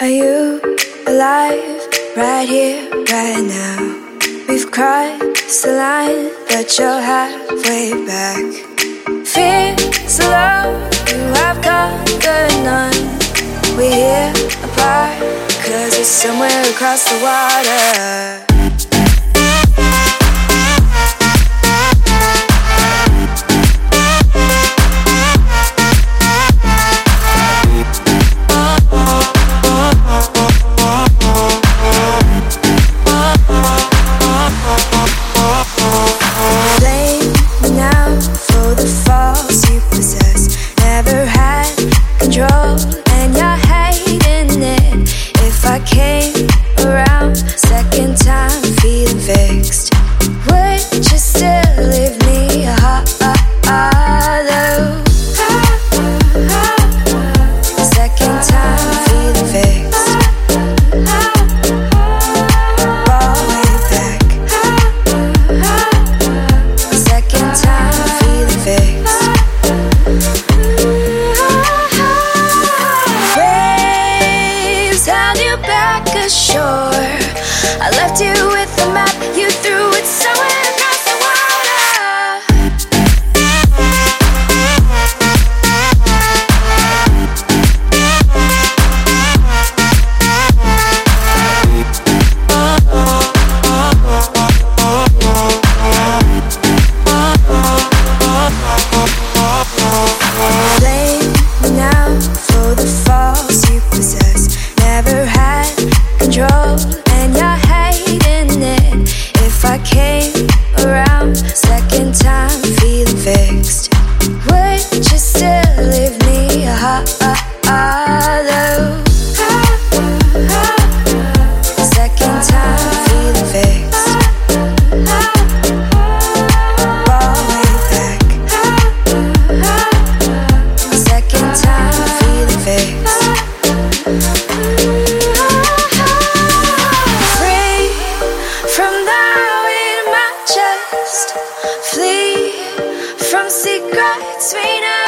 Are you alive right here, right now? We've crossed the line, but you're halfway back. Fears of love, you have conquered none. We're here apart, cause it's somewhere across the water. Ashore. I left you around. Second time. got sweeter